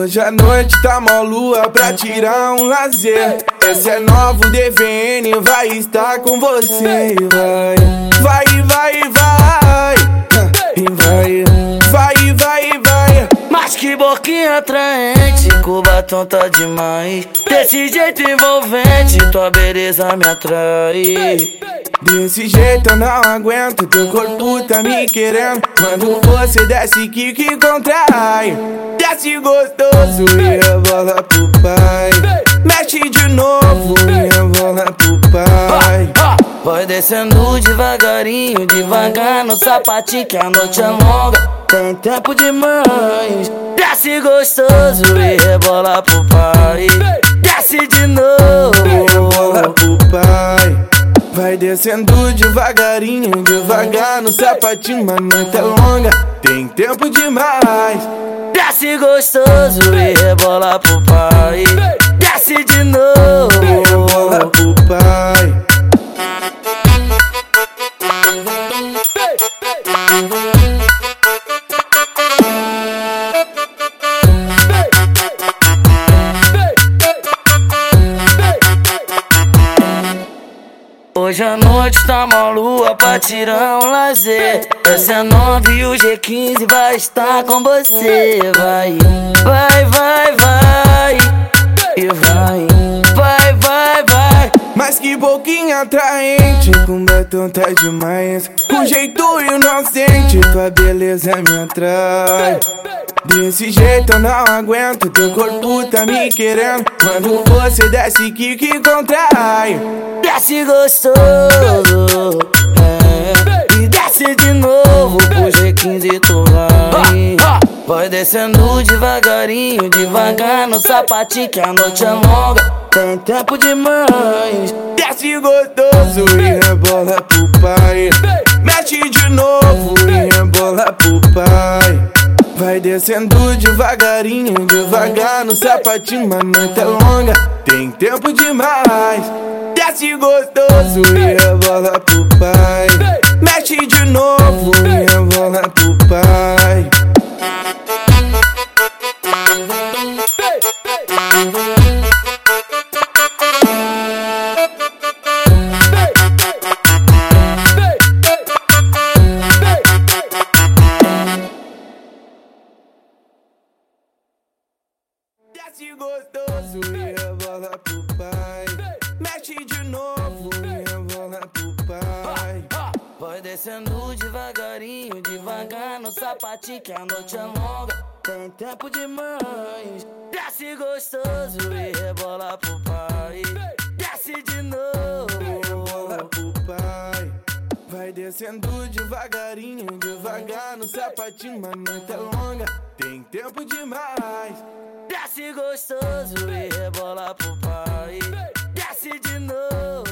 hoje à noite tá mó lua pra tirar um lazer. Esse é novo DVN, vai estar com você. Vai, vai, vai, vai. E vai, vai, vai, vai. Mas que boquinha atraente, com batom tá demais. Desse jeito envolvente, tua beleza me atrai. Desse jeito eu não aguento, teu corpo tá me querendo. Quando você desce, que que contrai. Desce gostoso e rebola pro pai. Mexe de novo e rebola pro pai. Vai descendo devagarinho, devagar no sapatinho que a noite é longa. Tem tempo demais. Desce gostoso e rebola pro pai. Desce de novo. Descendo devagarinho, devagar no sapatinho, mas noite é longa, tem tempo demais. Desce gostoso e rebola pro pai. Hoje à noite tá uma lua pra tirar um lazer. Essa é nove e o G15 vai estar com você. Vai, vai, vai, vai. E vai, vai, vai, vai. Mas que boquinha atraente, com batom tá demais. Com jeito inocente, tua beleza me atrai. Desse jeito eu não aguento, teu corpo tá me querendo. Quando você desce, que que contrai. Desce gostoso. É. E desce de novo pro G15 tu vai. Vai descendo devagarinho, devagar no sapatinho que a noite é longa. Tem tempo demais. Desce gostoso e rebola pro pai. Mexe de Descendo devagarinho, devagar no sapatinho, mas noite é longa, tem tempo demais. Desce gostoso e rebola pro pai. Mexe Desce gostoso e rebola pro pai. Mexe de novo e rebola pro pai. Vai descendo devagarinho, devagar no sapatinho que a noite é longa. Tem tempo demais. Desce gostoso e rebola pro pai. Desce de novo. Rebola pro pai. Vai descendo devagarinho, devagar no sapatinho, mas noite é longa, tem tempo demais. Desce gostoso e rebola pro pai. Desce de novo.